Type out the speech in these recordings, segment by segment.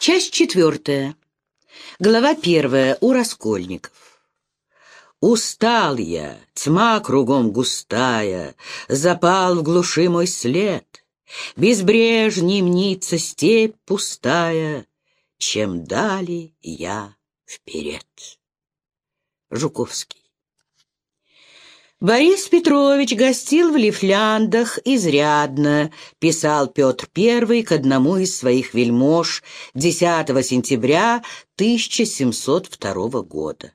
Часть четвертая. Глава первая. У Раскольников. Устал я, тьма кругом густая, Запал в глуши мой след. Безбрежней мнится степь пустая, Чем дали я вперед. Жуковский. Борис Петрович гостил в Лифляндах изрядно, писал Петр I к одному из своих вельмож 10 сентября 1702 года.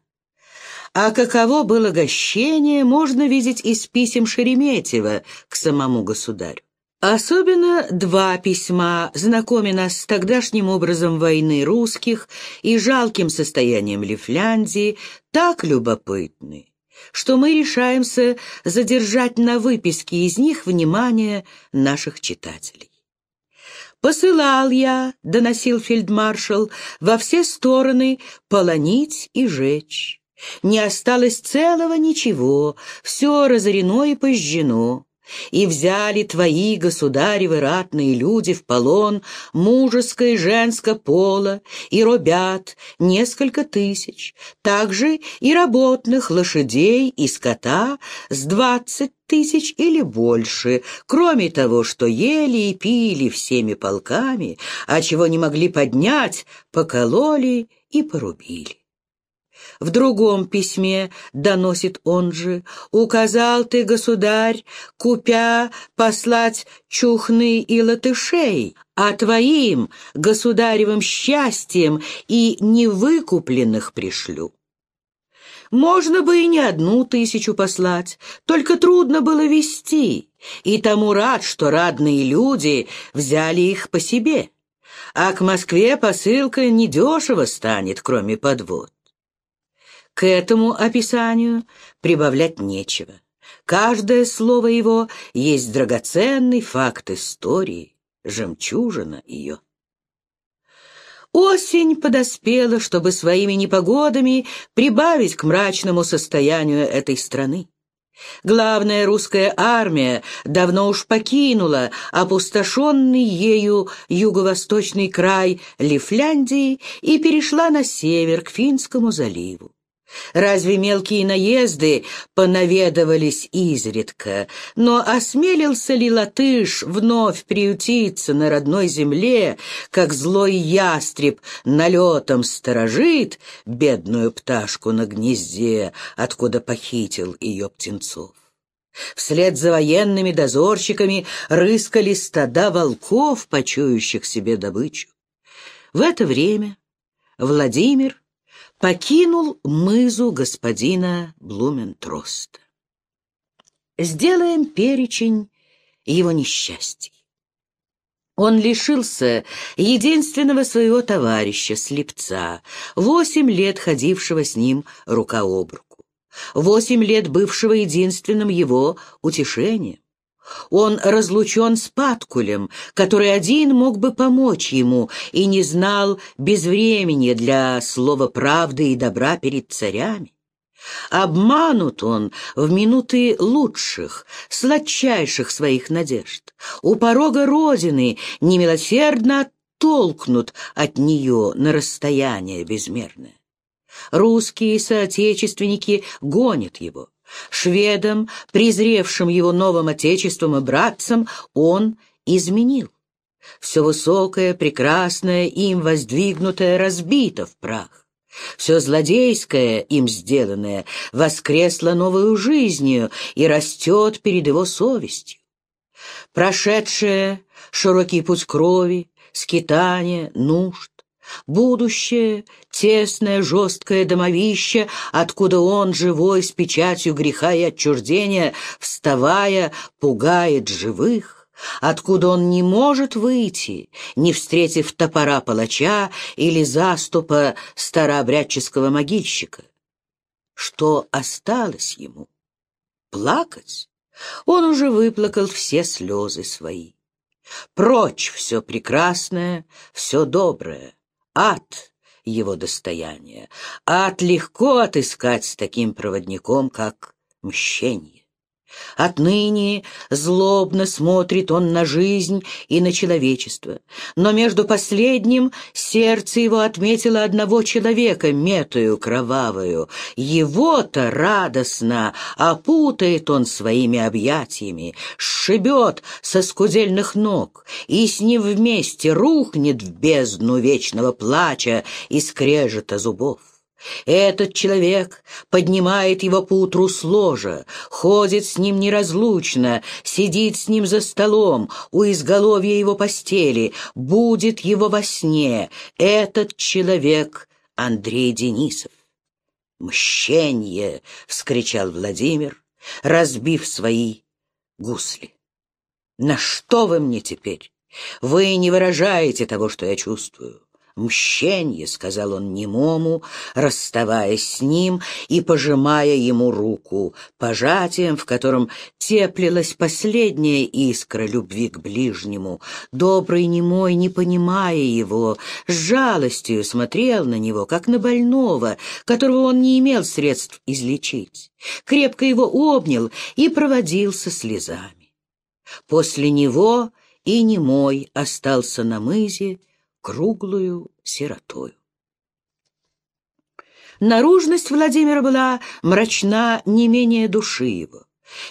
А каково было гощение, можно видеть из писем Шереметьева к самому государю. Особенно два письма, знакомя нас с тогдашним образом войны русских и жалким состоянием Лифляндии, так любопытны что мы решаемся задержать на выписке из них внимание наших читателей. «Посылал я», — доносил фельдмаршал, — «во все стороны полонить и жечь. Не осталось целого ничего, все разорено и пожжено. И взяли твои, государевы, ратные люди в полон мужеско и женско пола, и робят несколько тысяч, также и работных лошадей и скота с двадцать тысяч или больше, кроме того, что ели и пили всеми полками, а чего не могли поднять, покололи и порубили. В другом письме, доносит он же, указал ты, государь, купя послать чухны и латышей, а твоим государевым счастьем и невыкупленных пришлю. Можно бы и не одну тысячу послать, только трудно было вести, и тому рад, что радные люди взяли их по себе. А к Москве посылка недешево станет, кроме подвод. К этому описанию прибавлять нечего. Каждое слово его есть драгоценный факт истории, жемчужина ее. Осень подоспела, чтобы своими непогодами прибавить к мрачному состоянию этой страны. Главная русская армия давно уж покинула опустошенный ею юго-восточный край Лифляндии и перешла на север к Финскому заливу. Разве мелкие наезды понаведывались изредка? Но осмелился ли латыш вновь приютиться на родной земле, как злой ястреб налетом сторожит бедную пташку на гнезде, откуда похитил ее птенцов? Вслед за военными дозорщиками рыскали стада волков, почующих себе добычу. В это время Владимир покинул мызу господина Блументроста. Сделаем перечень его несчастий. Он лишился единственного своего товарища, слепца, восемь лет ходившего с ним рука об руку, восемь лет бывшего единственным его утешением. Он разлучен с Паткулем, который один мог бы помочь ему и не знал безвремени для слова правды и добра перед царями. Обманут он в минуты лучших, сладчайших своих надежд. У порога Родины немилосердно оттолкнут от нее на расстояние безмерное. Русские соотечественники гонят его. Шведам, презревшим его новым отечеством и братцам, он изменил. Все высокое, прекрасное, им воздвигнутое разбито в прах. Все злодейское, им сделанное, воскресло новую жизнью и растет перед его совестью. Прошедшее широкий путь крови, скитания, нужд, Будущее, тесное, жесткое домовище, откуда он, живой, с печатью греха и отчуждения, вставая, пугает живых, откуда он не может выйти, не встретив топора палача или заступа старообрядческого могильщика. Что осталось ему? Плакать? Он уже выплакал все слезы свои. Прочь все прекрасное, все доброе. Ад — его достояние. Ад легко отыскать с таким проводником, как мщение. Отныне злобно смотрит он на жизнь и на человечество. Но между последним сердце его отметило одного человека, метую кровавую. Его-то радостно опутает он своими объятиями, сшибет со скудельных ног и с ним вместе рухнет в бездну вечного плача и скрежета зубов. Этот человек поднимает его поутру с ложа, ходит с ним неразлучно, сидит с ним за столом, у изголовья его постели, будет его во сне. Этот человек — Андрей Денисов. «Мщенье!» — вскричал Владимир, разбив свои гусли. «На что вы мне теперь? Вы не выражаете того, что я чувствую. «Мщенье», — сказал он немому, расставаясь с ним и пожимая ему руку, пожатием, в котором теплилась последняя искра любви к ближнему. Добрый немой, не понимая его, с жалостью смотрел на него, как на больного, которого он не имел средств излечить. Крепко его обнял и проводил со слезами. После него и немой остался на мызе, круглую сиротою. Наружность Владимира была мрачна не менее души его.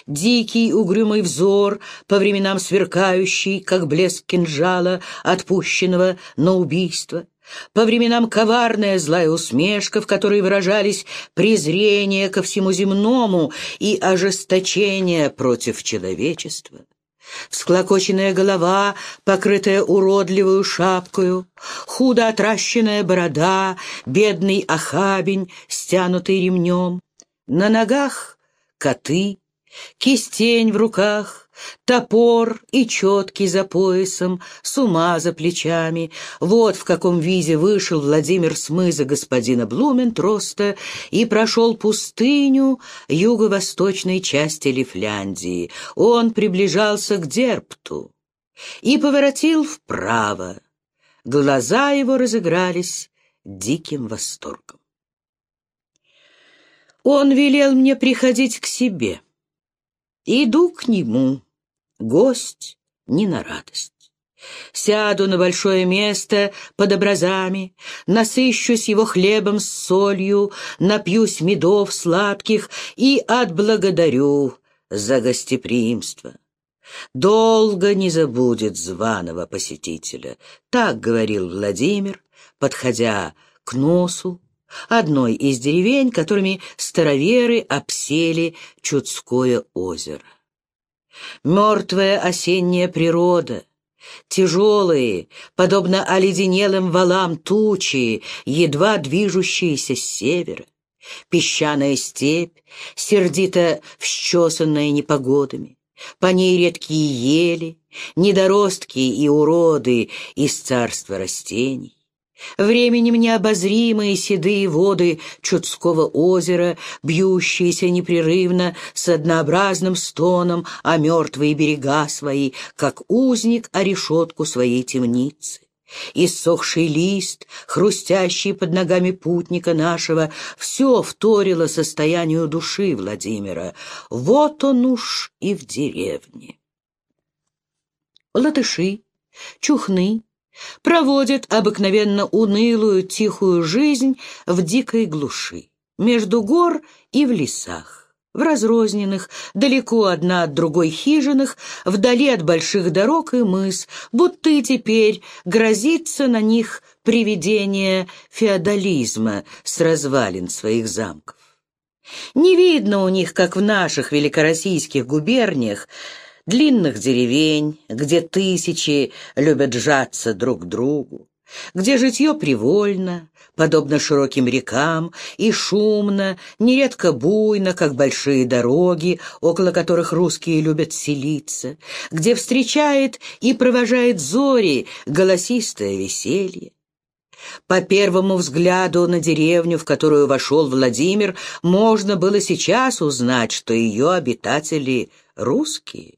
Дикий угрюмый взор, по временам сверкающий, как блеск кинжала, отпущенного на убийство, по временам коварная злая усмешка, в которой выражались презрение ко всему земному и ожесточение против человечества. Всклокоченная голова, покрытая уродливую шапкою, худо отращенная борода, бедный охабень, стянутый ремнем. На ногах коты, кистень в руках, Топор и четкий за поясом, с ума за плечами. Вот в каком виде вышел Владимир с мыза господина Блументроста и прошел пустыню юго-восточной части Лифляндии. Он приближался к Дерпту и поворотил вправо. Глаза его разыгрались диким восторгом. Он велел мне приходить к себе. Иду к нему гость не на радость. Сяду на большое место под образами, насыщусь его хлебом с солью, напьюсь медов сладких и отблагодарю за гостеприимство. Долго не забудет званого посетителя, так говорил Владимир, подходя к носу одной из деревень, которыми староверы обсели Чудское озеро. Мертвая осенняя природа, тяжелые, подобно оледенелым валам тучи, едва движущиеся с севера, песчаная степь, сердито всчесанная непогодами, по ней редкие ели, недоростки и уроды из царства растений. Временем необозримые седые воды Чудского озера, бьющиеся непрерывно с однообразным стоном о мертвые берега свои, как узник о решетку своей темницы. Иссохший лист, хрустящий под ногами путника нашего, все вторило состоянию души Владимира. Вот он уж и в деревне. Латыши, чухны, проводит обыкновенно унылую тихую жизнь в дикой глуши, между гор и в лесах, в разрозненных, далеко одна от другой хижинах, вдали от больших дорог и мыс, будто и теперь грозится на них привидение феодализма с развалин своих замков. Не видно у них, как в наших великороссийских губерниях, длинных деревень, где тысячи любят сжаться друг к другу, где житье привольно, подобно широким рекам, и шумно, нередко буйно, как большие дороги, около которых русские любят селиться, где встречает и провожает зори голосистое веселье. По первому взгляду на деревню, в которую вошел Владимир, можно было сейчас узнать, что ее обитатели русские.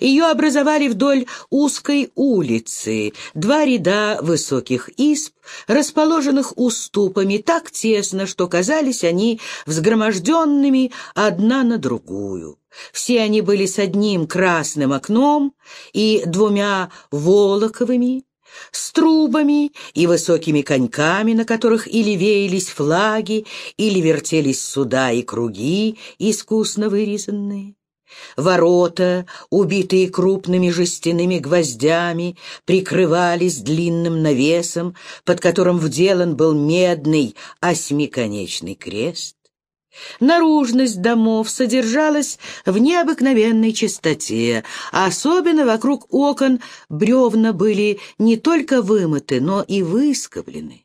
Ее образовали вдоль узкой улицы, два ряда высоких исп, расположенных уступами так тесно, что казались они взгроможденными одна на другую. Все они были с одним красным окном и двумя волоковыми, с трубами и высокими коньками, на которых или веялись флаги, или вертелись суда и круги, искусно вырезанные. Ворота, убитые крупными жестяными гвоздями, прикрывались длинным навесом, под которым вделан был медный осьмиконечный крест. Наружность домов содержалась в необыкновенной чистоте, особенно вокруг окон бревна были не только вымыты, но и выскоблены.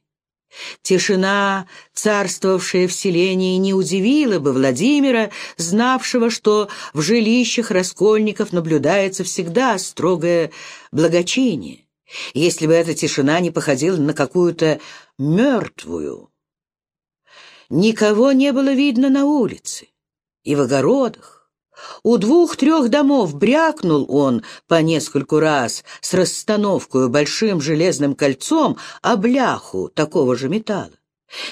Тишина, царствовавшая в селении, не удивила бы Владимира, знавшего, что в жилищах раскольников наблюдается всегда строгое благочиние, если бы эта тишина не походила на какую-то мертвую. Никого не было видно на улице и в огородах. У двух-трех домов брякнул он по нескольку раз с расстановкой большим железным кольцом о бляху такого же металла.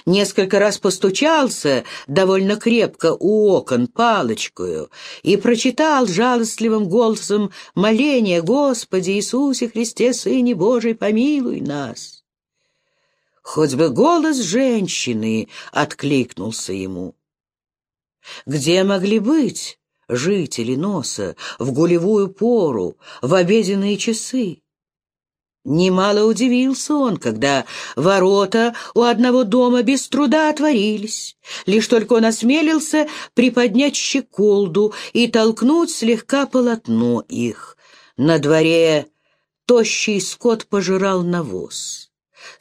Несколько раз постучался довольно крепко у окон палочкою и прочитал жалостливым голосом моление «Господи Иисусе Христе, Сыне Божий, помилуй нас». Хоть бы голос женщины откликнулся ему. Где могли быть жители носа в гулевую пору, в обеденные часы. Немало удивился он, когда ворота у одного дома без труда отворились. Лишь только он осмелился приподнять щеколду и толкнуть слегка полотно их. На дворе тощий скот пожирал навоз.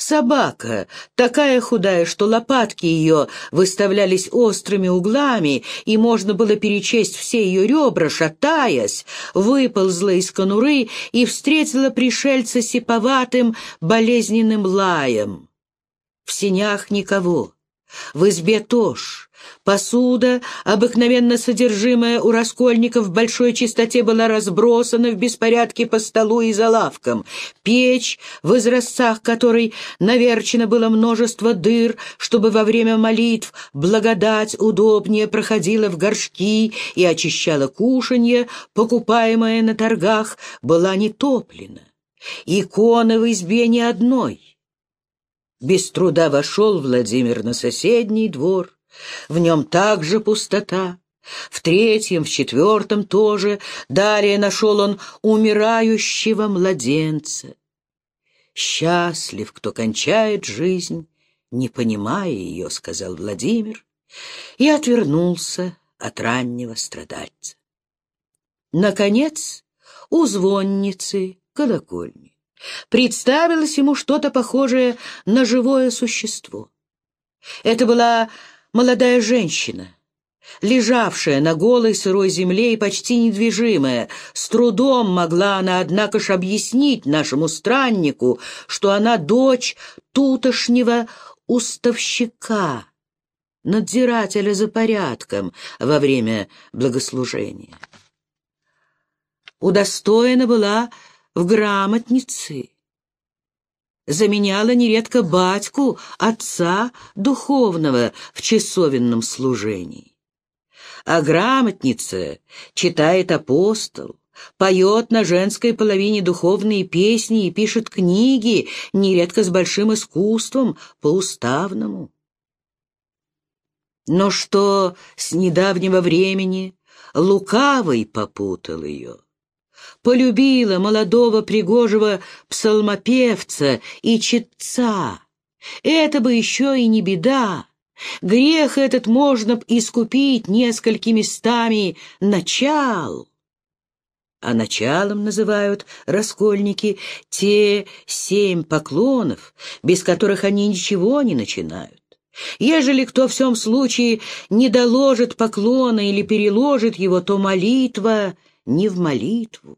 Собака, такая худая, что лопатки ее выставлялись острыми углами, и можно было перечесть все ее ребра, шатаясь, выползла из конуры и встретила пришельца сиповатым, болезненным лаем. В сенях никого, в избе тоже. Посуда, обыкновенно содержимая у раскольников в большой чистоте, была разбросана в беспорядке по столу и за лавкам. Печь, в изразцах которой наверчено было множество дыр, чтобы во время молитв благодать удобнее проходила в горшки и очищала кушанье, покупаемое на торгах, была не топлена. Иконы в избе ни одной. Без труда вошел Владимир на соседний двор — в нем также пустота. В третьем, в четвертом тоже. Далее нашел он умирающего младенца. «Счастлив, кто кончает жизнь, не понимая ее», — сказал Владимир, и отвернулся от раннего страдальца. Наконец, у звонницы колокольни представилось ему что-то похожее на живое существо. Это была молодая женщина, лежавшая на голой сырой земле и почти недвижимая. С трудом могла она, однако ж, объяснить нашему страннику, что она дочь тутошнего уставщика, надзирателя за порядком во время благослужения. Удостоена была в грамотнице, заменяла нередко батьку, отца духовного в часовенном служении. А грамотница читает апостол, поет на женской половине духовные песни и пишет книги, нередко с большим искусством, по-уставному. Но что с недавнего времени лукавый попутал ее полюбила молодого пригожего псалмопевца и читца. Это бы еще и не беда. Грех этот можно б искупить несколькими стами начал. А началом называют раскольники те семь поклонов, без которых они ничего не начинают. Ежели кто в всем случае не доложит поклона или переложит его, то молитва не в молитву.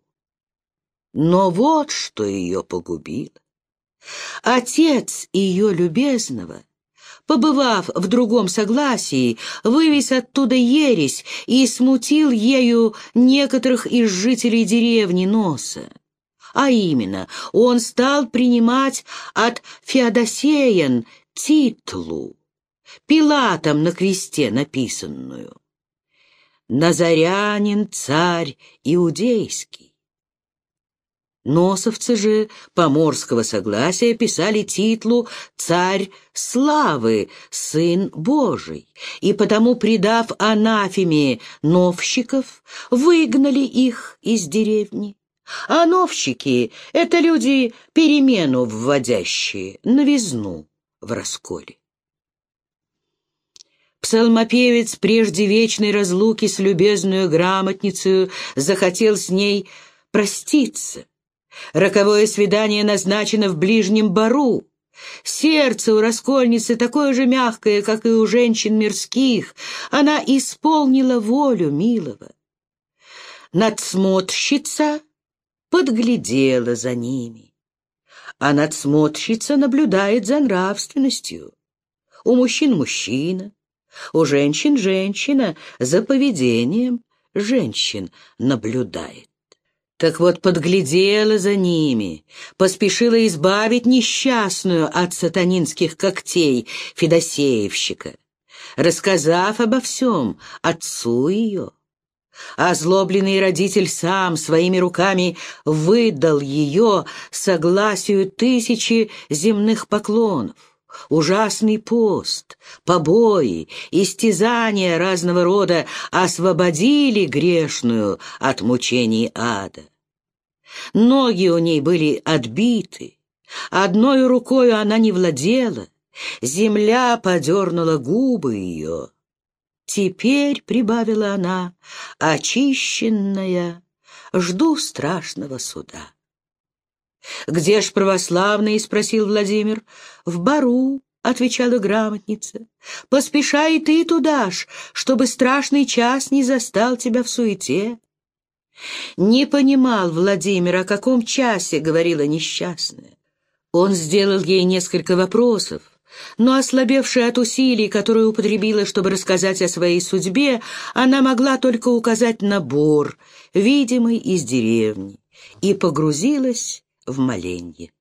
Но вот что ее погубило. Отец ее любезного побывав в другом согласии, вывез оттуда ересь и смутил ею некоторых из жителей деревни Носа. А именно, он стал принимать от Феодосеян титлу, Пилатом на кресте написанную. Назарянин царь иудейский. Носовцы же поморского согласия писали титлу «Царь славы, Сын Божий», и потому, предав анафеме новщиков, выгнали их из деревни. А новщики — это люди, перемену вводящие, новизну в расколе. Псалмопевец прежде вечной разлуки с любезную грамотницей захотел с ней проститься, Роковое свидание назначено в ближнем бару. Сердце у раскольницы такое же мягкое, как и у женщин мирских. Она исполнила волю милого. Надсмотрщица подглядела за ними, а надсмотрщица наблюдает за нравственностью. У мужчин мужчина, у женщин женщина, за поведением женщин наблюдает. Так вот, подглядела за ними, поспешила избавить несчастную от сатанинских когтей Федосеевщика, рассказав обо всем отцу ее. Озлобленный родитель сам своими руками выдал ее согласию тысячи земных поклонов. Ужасный пост, побои, истязания разного рода освободили грешную от мучений ада. Ноги у ней были отбиты, одной рукой она не владела, земля подернула губы ее. Теперь, — прибавила она, — очищенная, жду страшного суда. «Где ж православные?» — спросил Владимир. «В бару», — отвечала грамотница. «Поспешай ты туда ж, чтобы страшный час не застал тебя в суете». Не понимал Владимир, о каком часе говорила несчастная. Он сделал ей несколько вопросов, но, ослабевшая от усилий, которые употребила, чтобы рассказать о своей судьбе, она могла только указать на бор, видимый из деревни, и погрузилась в моленье.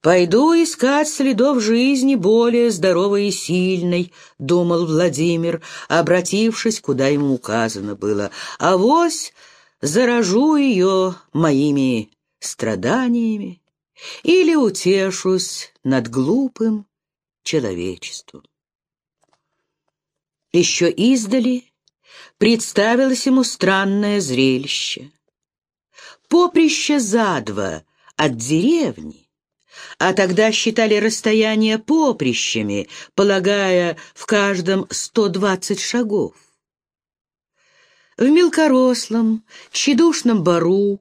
«Пойду искать следов жизни более здоровой и сильной», — думал Владимир, обратившись, куда ему указано было. «Авось заражу ее моими страданиями или утешусь над глупым человечеством». Еще издали представилось ему странное зрелище. Поприще за два от деревни а тогда считали расстояние поприщами, полагая в каждом сто двадцать шагов. В мелкорослом, тщедушном бару,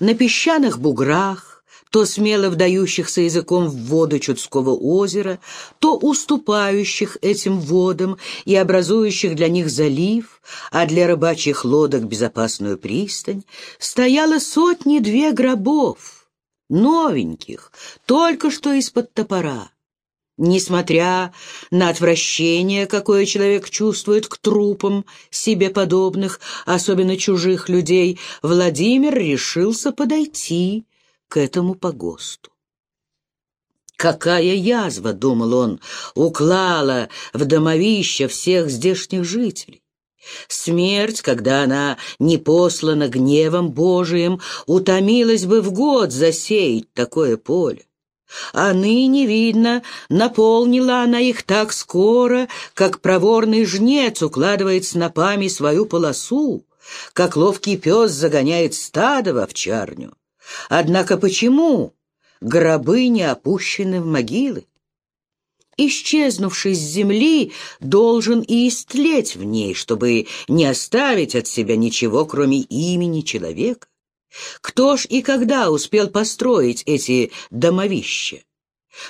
на песчаных буграх, то смело вдающихся языком в воды Чудского озера, то уступающих этим водам и образующих для них залив, а для рыбачьих лодок безопасную пристань, стояло сотни-две гробов, новеньких, только что из-под топора. Несмотря на отвращение, какое человек чувствует к трупам себе подобных, особенно чужих людей, Владимир решился подойти к этому погосту. Какая язва, — думал он, — уклала в домовище всех здешних жителей. Смерть, когда она не послана гневом Божиим, утомилась бы в год засеять такое поле. А ныне, видно, наполнила она их так скоро, как проворный жнец укладывает снопами свою полосу, как ловкий пес загоняет стадо в овчарню. Однако почему гробы не опущены в могилы? исчезнувший с земли, должен и истлеть в ней, чтобы не оставить от себя ничего, кроме имени человека. Кто ж и когда успел построить эти домовища?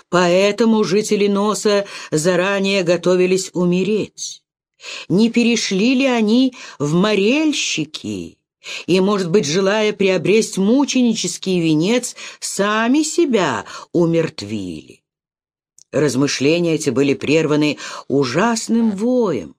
Поэтому жители Носа заранее готовились умереть. Не перешли ли они в морельщики? И, может быть, желая приобрести мученический венец, сами себя умертвили. Размышления эти были прерваны ужасным воем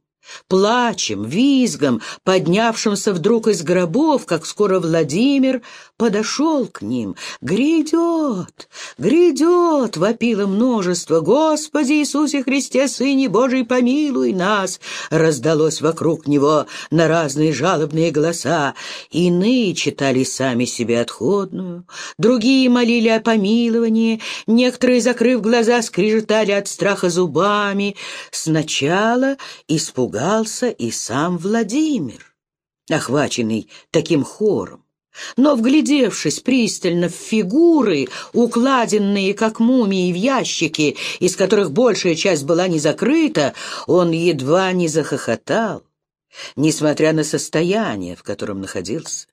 плачем, визгом, поднявшимся вдруг из гробов, как скоро Владимир подошел к ним. «Грядет! Грядет!» — вопило множество. «Господи Иисусе Христе, Сыне Божий, помилуй нас!» Раздалось вокруг него на разные жалобные голоса. Иные читали сами себе отходную, другие молили о помиловании, некоторые, закрыв глаза, скрежетали от страха зубами. Сначала испугался и сам Владимир, охваченный таким хором. Но, вглядевшись пристально в фигуры, укладенные, как мумии, в ящики, из которых большая часть была не закрыта, он едва не захохотал, несмотря на состояние, в котором находился.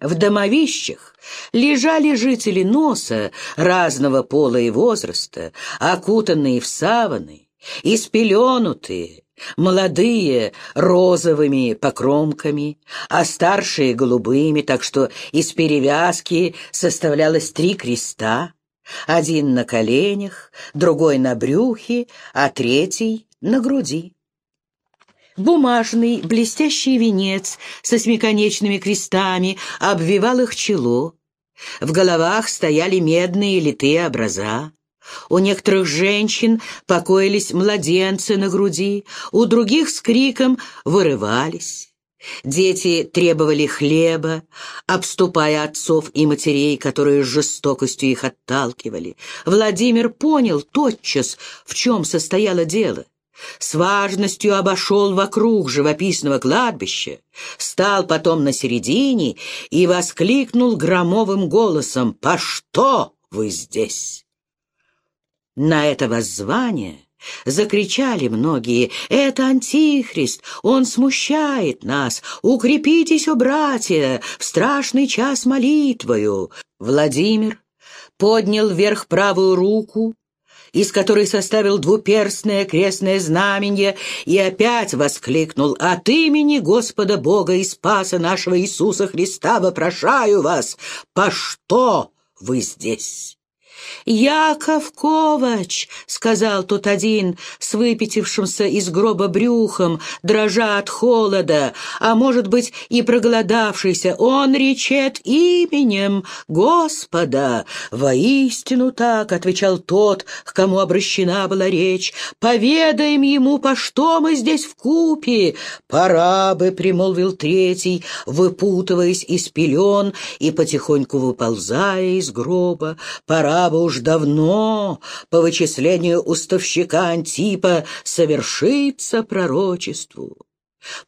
В домовищах лежали жители носа разного пола и возраста, окутанные в саваны, испеленутые, молодые — розовыми покромками, а старшие — голубыми, так что из перевязки составлялось три креста, один на коленях, другой на брюхе, а третий — на груди. Бумажный блестящий венец со смеконечными крестами обвивал их чело. В головах стояли медные литые образа. У некоторых женщин покоились младенцы на груди, у других с криком вырывались. Дети требовали хлеба, обступая отцов и матерей, которые жестокостью их отталкивали. Владимир понял тотчас, в чем состояло дело. С важностью обошел вокруг живописного кладбища, стал потом на середине и воскликнул громовым голосом «По что вы здесь?» На это воззвание закричали многие «Это Антихрист! Он смущает нас! Укрепитесь, о братья, в страшный час молитвою!» Владимир поднял вверх правую руку, из которой составил двуперстное крестное знамение, и опять воскликнул «От имени Господа Бога и Спаса нашего Иисуса Христа вопрошаю вас, по что вы здесь?» «Яков Ковач!» — сказал тот один с выпятившимся из гроба брюхом, дрожа от холода, а может быть и проголодавшийся. «Он речет именем Господа!» «Воистину так!» — отвечал тот, к кому обращена была речь. «Поведаем ему, по что мы здесь в купе!» «Пора бы!» — примолвил третий, выпутываясь из пелен и потихоньку выползая из гроба. «Пора бы уж давно, по вычислению уставщика Антипа, совершится пророчеству.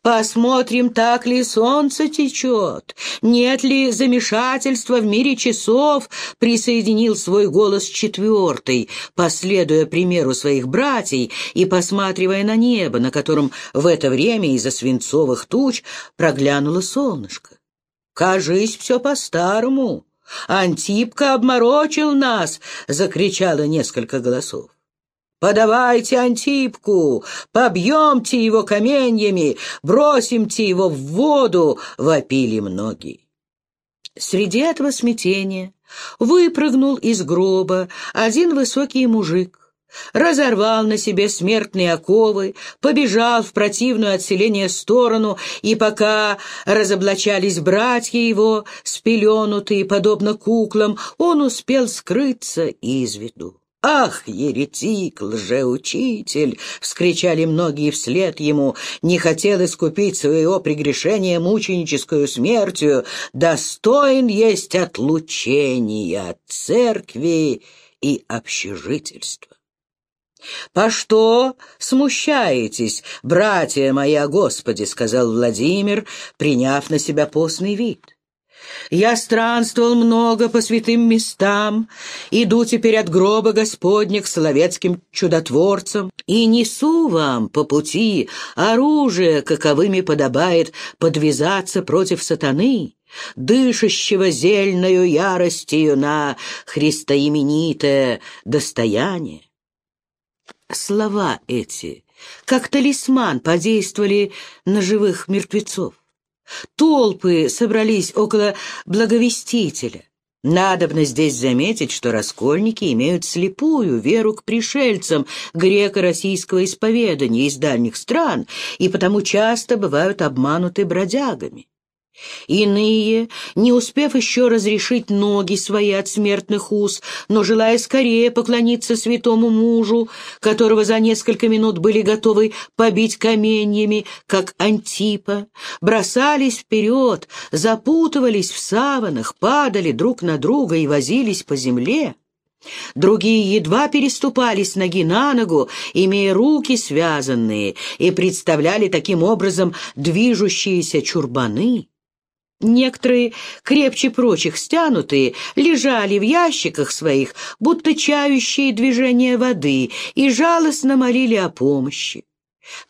Посмотрим, так ли солнце течет, нет ли замешательства в мире часов, присоединил свой голос четвертый, последуя примеру своих братьев и посматривая на небо, на котором в это время из-за свинцовых туч проглянуло солнышко. «Кажись, все по-старому», «Антипка обморочил нас!» — закричало несколько голосов. «Подавайте Антипку! Побьемте его каменьями! Бросимте его в воду!» — вопили многие. Среди этого смятения выпрыгнул из гроба один высокий мужик, разорвал на себе смертные оковы, побежал в противную отселение сторону, и пока разоблачались братья его, спеленутые, подобно куклам, он успел скрыться из виду. «Ах, еретик, лжеучитель!» — вскричали многие вслед ему. «Не хотел искупить своего прегрешения мученическую смертью. Достоин есть отлучения от церкви и общежительства». «По что смущаетесь, братья мои о Господе?» — сказал Владимир, приняв на себя постный вид. «Я странствовал много по святым местам, иду теперь от гроба Господня к соловецким чудотворцам и несу вам по пути оружие, каковыми подобает подвязаться против сатаны» дышащего зельною яростью на христоименитое достояние. Слова эти, как талисман, подействовали на живых мертвецов. Толпы собрались около благовестителя. Надобно здесь заметить, что раскольники имеют слепую веру к пришельцам греко-российского исповедания из дальних стран и потому часто бывают обмануты бродягами. Иные, не успев еще разрешить ноги свои от смертных уз, но желая скорее поклониться святому мужу, которого за несколько минут были готовы побить каменьями, как Антипа, бросались вперед, запутывались в саванах, падали друг на друга и возились по земле. Другие едва переступали с ноги на ногу, имея руки связанные, и представляли таким образом движущиеся чурбаны. Некоторые, крепче прочих стянутые, лежали в ящиках своих, будто чающие движения воды, и жалостно молили о помощи.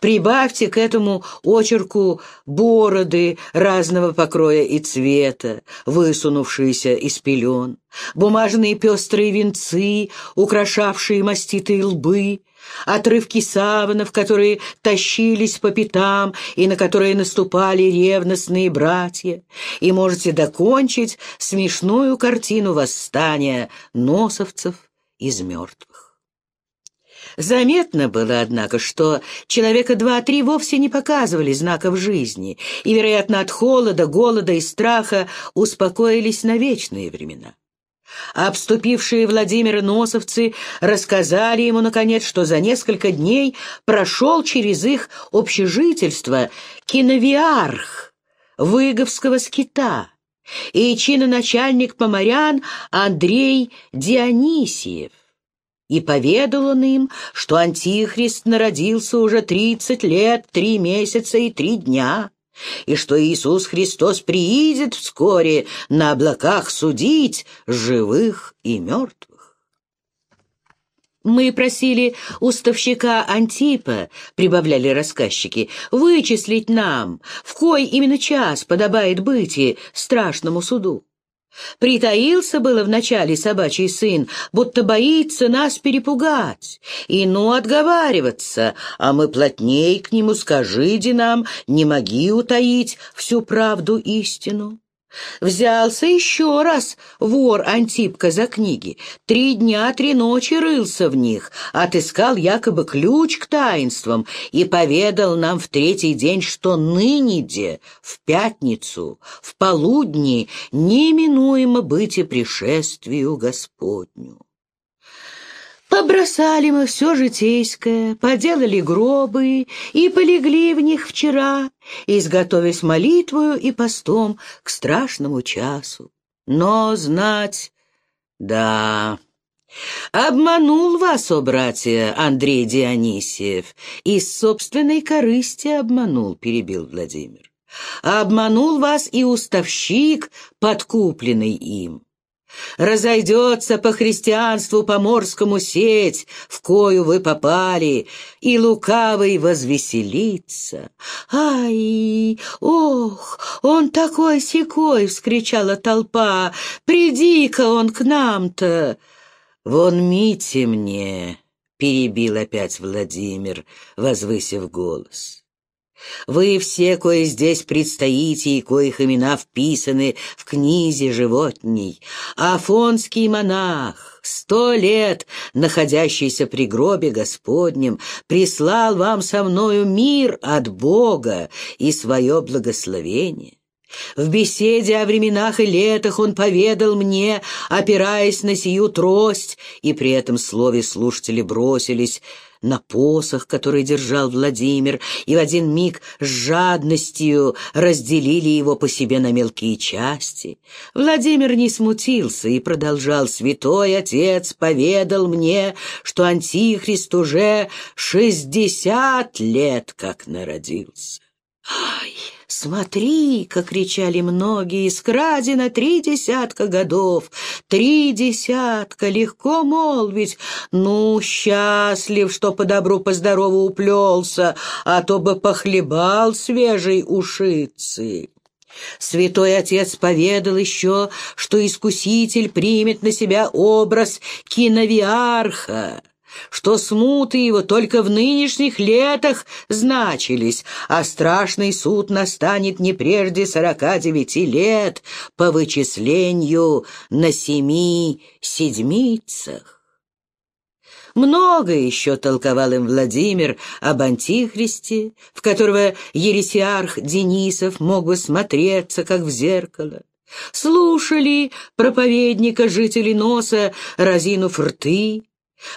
Прибавьте к этому очерку бороды разного покроя и цвета, высунувшиеся из пелен, бумажные пестрые венцы, украшавшие маститые лбы, отрывки саванов, которые тащились по пятам и на которые наступали ревностные братья, и можете докончить смешную картину восстания носовцев из мертвых. Заметно было, однако, что человека два-три вовсе не показывали знаков жизни, и, вероятно, от холода, голода и страха успокоились на вечные времена. Обступившие Владимира носовцы рассказали ему, наконец, что за несколько дней прошел через их общежительство киновиарх Выговского скита и чиноначальник поморян Андрей Дионисиев. И поведал он им, что Антихрист народился уже тридцать лет, три месяца и три дня, и что Иисус Христос приидет вскоре на облаках судить живых и мертвых. «Мы просили уставщика Антипа, — прибавляли рассказчики, — вычислить нам, в кой именно час подобает быть и страшному суду. Притаился было вначале собачий сын, будто боится нас перепугать, и ну отговариваться, а мы плотней к нему скажите нам, не моги утаить всю правду истину. Взялся еще раз вор Антипка за книги. Три дня, три ночи рылся в них, отыскал якобы ключ к таинствам и поведал нам в третий день, что ныне-де, в пятницу, в полудни, неминуемо быть и пришествию Господню. Побросали мы все житейское, поделали гробы и полегли в них вчера, изготовясь молитвою и постом к страшному часу. Но знать, да, обманул вас, о братья, Андрей Дионисиев, из собственной корысти обманул, перебил Владимир. Обманул вас и уставщик, подкупленный им. Разойдется по христианству поморскому сеть, в кою вы попали, и лукавый возвеселится. «Ай, ох, он такой секой!» — вскричала толпа. «Приди-ка он к нам-то!» «Вон мите мне!» — перебил опять Владимир, возвысив голос. Вы все, кое здесь предстоите и коих имена вписаны в книзе животней, Афонский монах, сто лет находящийся при гробе Господнем, прислал вам со мною мир от Бога и свое благословение. В беседе о временах и летах он поведал мне, опираясь на сию трость, и при этом слове слушатели бросились на посох, который держал Владимир, и в один миг с жадностью разделили его по себе на мелкие части. Владимир не смутился и продолжал. «Святой Отец поведал мне, что Антихрист уже шестьдесят лет как народился». «Ай!» «Смотри!» — как кричали многие, «скрадено три десятка годов, три десятка, легко молвить, ну, счастлив, что по добру, по здорову уплелся, а то бы похлебал свежей ушицы». Святой Отец поведал еще, что Искуситель примет на себя образ киновиарха, что смуты его только в нынешних летах значились, а страшный суд настанет не прежде сорока девяти лет по вычислению на семи седмицах. Много еще толковал им Владимир об Антихристе, в которого ересиарх Денисов мог бы смотреться, как в зеркало. Слушали проповедника жители носа, разинув рты,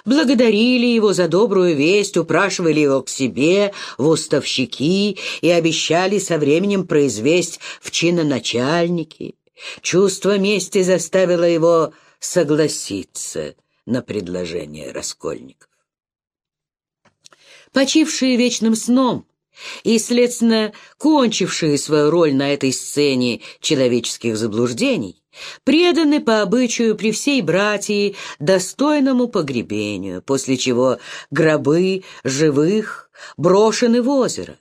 благодарили его за добрую весть, упрашивали его к себе в уставщики и обещали со временем произвесть в чиноначальники. Чувство мести заставило его согласиться на предложение раскольников. Почившие вечным сном и, следственно, кончившие свою роль на этой сцене человеческих заблуждений, преданы по обычаю при всей братьи достойному погребению, после чего гробы живых брошены в озеро.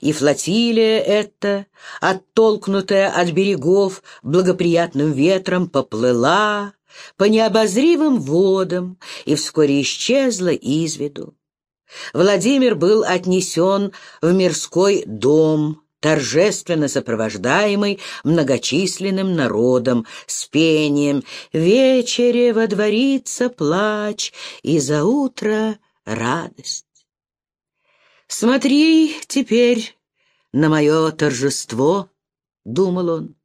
И флотилия эта, оттолкнутая от берегов благоприятным ветром, поплыла, по необозримым водам и вскоре исчезла из виду. Владимир был отнесен в мирской дом, торжественно сопровождаемый многочисленным народом, с пением «Вечере водворится плач, и за утро радость». «Смотри теперь на мое торжество», — думал он.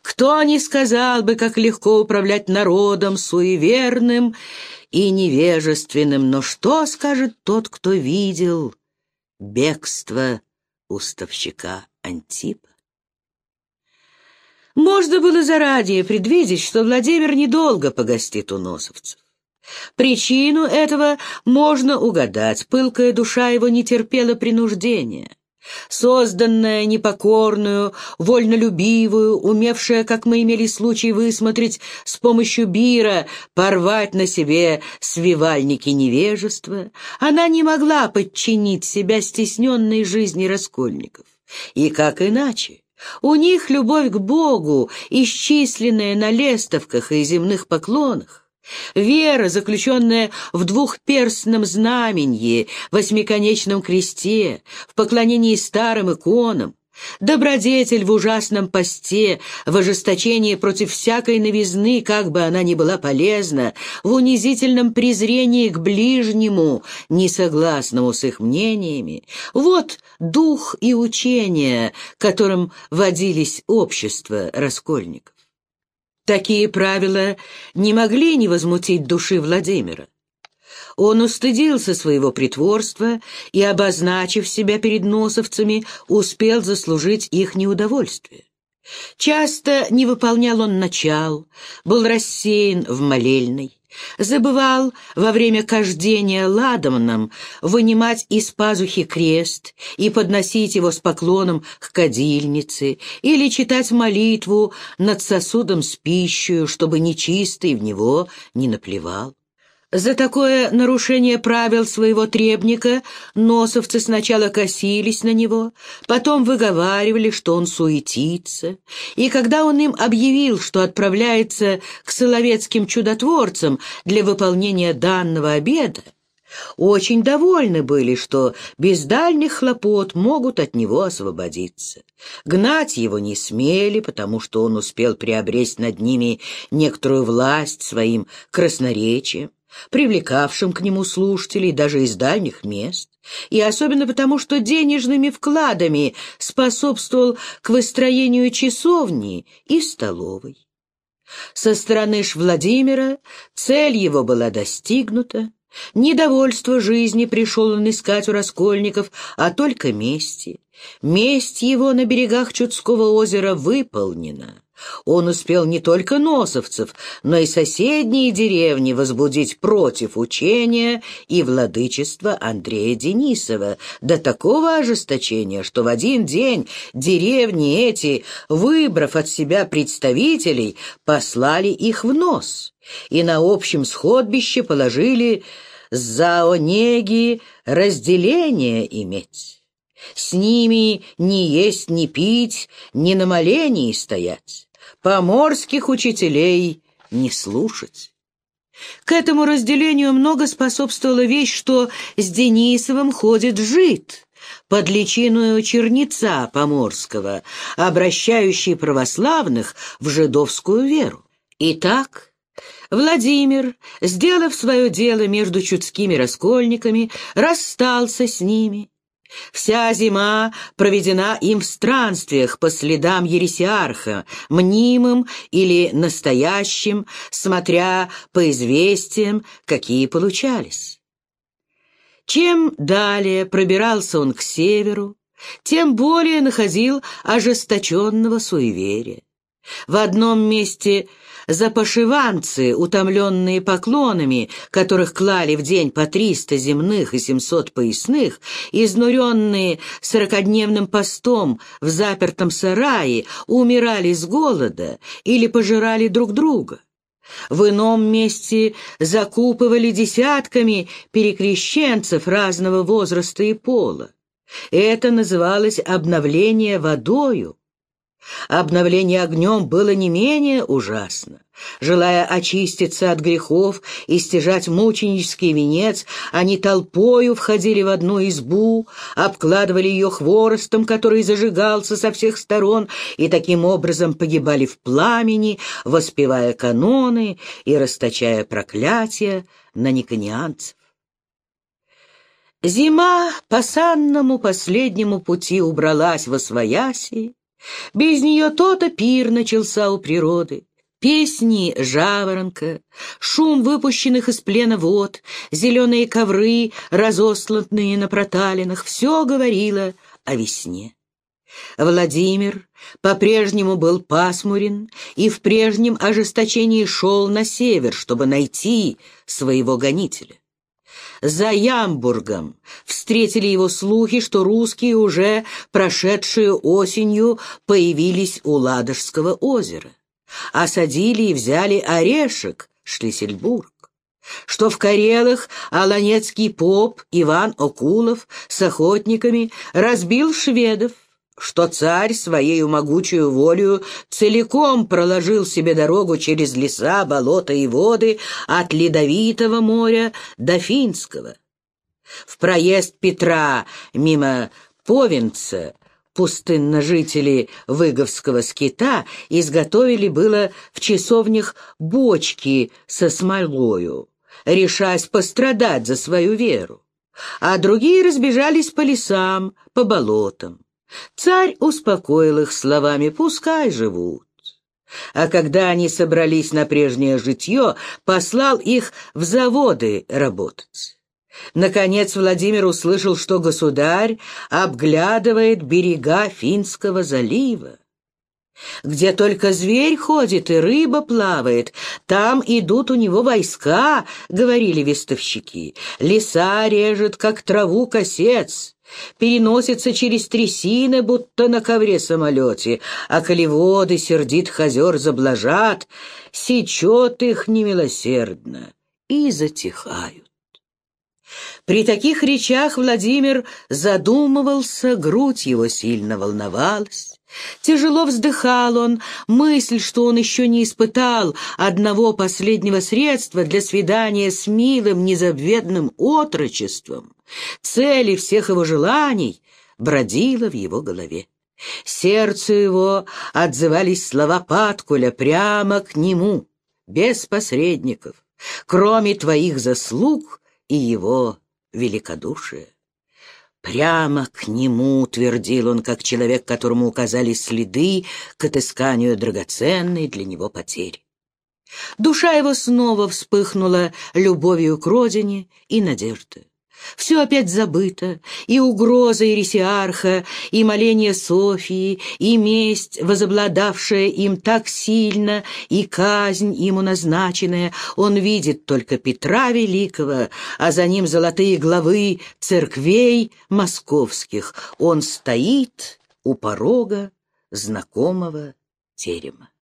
Кто не сказал бы, как легко управлять народом суеверным и невежественным, но что скажет тот, кто видел бегство уставщика Антипа? Можно было заранее предвидеть, что Владимир недолго погостит у носовцев. Причину этого можно угадать. Пылкая душа его не терпела принуждения созданная непокорную, вольнолюбивую, умевшая, как мы имели случай высмотреть, с помощью бира порвать на себе свивальники невежества, она не могла подчинить себя стесненной жизни раскольников. И как иначе? У них любовь к Богу, исчисленная на лестовках и земных поклонах, Вера, заключенная в двухперстном знаменье, восьмиконечном кресте, в поклонении старым иконам, добродетель в ужасном посте, в ожесточении против всякой новизны, как бы она ни была полезна, в унизительном презрении к ближнему, несогласному с их мнениями. Вот дух и учение, которым водились общества раскольников. Такие правила не могли не возмутить души Владимира. Он устыдился своего притворства и, обозначив себя перед носовцами, успел заслужить их неудовольствие. Часто не выполнял он начал, был рассеян в молельной, забывал во время кождения ладомном вынимать из пазухи крест и подносить его с поклоном к кадильнице или читать молитву над сосудом с пищей, чтобы нечистый в него не наплевал. За такое нарушение правил своего требника носовцы сначала косились на него, потом выговаривали, что он суетится, и когда он им объявил, что отправляется к соловецким чудотворцам для выполнения данного обеда, очень довольны были, что без дальних хлопот могут от него освободиться. Гнать его не смели, потому что он успел приобрести над ними некоторую власть своим красноречием привлекавшим к нему слушателей даже из дальних мест, и особенно потому, что денежными вкладами способствовал к выстроению часовни и столовой. Со стороны ж Владимира цель его была достигнута, недовольство жизни пришел он искать у раскольников, а только мести. Месть его на берегах Чудского озера выполнена. Он успел не только носовцев, но и соседние деревни возбудить против учения и владычества Андрея Денисова. До такого ожесточения, что в один день деревни эти, выбрав от себя представителей, послали их в нос. И на общем сходбище положили за онеги разделение иметь. С ними ни есть, ни пить, ни на молении стоять поморских учителей не слушать. К этому разделению много способствовала вещь, что с Денисовым ходит жид, под личиную черница Поморского, обращающий православных в жидовскую веру. Итак, Владимир, сделав свое дело между чудскими раскольниками, расстался с ними. Вся зима проведена им в странствиях по следам ересиарха, мнимым или настоящим, смотря по известиям, какие получались. Чем далее пробирался он к северу, тем более находил ожесточенного суеверия. В одном месте запашиванцы, утомленные поклонами, которых клали в день по триста земных и семьсот поясных, изнуренные сорокодневным постом в запертом сарае, умирали с голода или пожирали друг друга. В ином месте закупывали десятками перекрещенцев разного возраста и пола. Это называлось обновление водою. Обновление огнем было не менее ужасно. Желая очиститься от грехов и стяжать мученический венец, они толпою входили в одну избу, обкладывали ее хворостом, который зажигался со всех сторон, и таким образом погибали в пламени, воспевая каноны и расточая проклятия на никонианцев. Зима по санному последнему пути убралась во свояси, без нее то-то пир начался у природы. Песни жаворонка, шум выпущенных из плена вод, зеленые ковры, разосланные на проталинах, все говорило о весне. Владимир по-прежнему был пасмурен и в прежнем ожесточении шел на север, чтобы найти своего гонителя. За Ямбургом. Встретили его слухи, что русские уже прошедшую осенью появились у Ладожского озера. Осадили и взяли Орешек, Шлиссельбург. Что в Карелах аланецкий поп Иван Окулов с охотниками разбил шведов, что царь своей могучую волею целиком проложил себе дорогу через леса, болота и воды от Ледовитого моря до Финского. В проезд Петра мимо Повенца пустынно жители Выговского скита изготовили было в часовнях бочки со смолою, решаясь пострадать за свою веру, а другие разбежались по лесам, по болотам. Царь успокоил их словами «пускай живут». А когда они собрались на прежнее житье, послал их в заводы работать. Наконец Владимир услышал, что государь обглядывает берега Финского залива. Где только зверь ходит и рыба плавает, там идут у него войска, — говорили вестовщики. Леса режет, как траву косец переносится через трясины, будто на ковре-самолете, а колеводы сердит озер заблажат, сечет их немилосердно и затихают. При таких речах Владимир задумывался, грудь его сильно волновалась. Тяжело вздыхал он, мысль, что он еще не испытал одного последнего средства для свидания с милым незабвенным отрочеством, цели всех его желаний, бродила в его голове. Сердцу его отзывались слова Паткуля прямо к нему, без посредников, кроме твоих заслуг и его великодушия. Прямо к нему, твердил он, как человек, которому указали следы к отысканию драгоценной для него потери. Душа его снова вспыхнула любовью к родине и надеждой. Все опять забыто, и угроза Ирисиарха, и моление Софии, и месть, возобладавшая им так сильно, и казнь ему назначенная. Он видит только Петра Великого, а за ним золотые главы церквей московских. Он стоит у порога знакомого терема.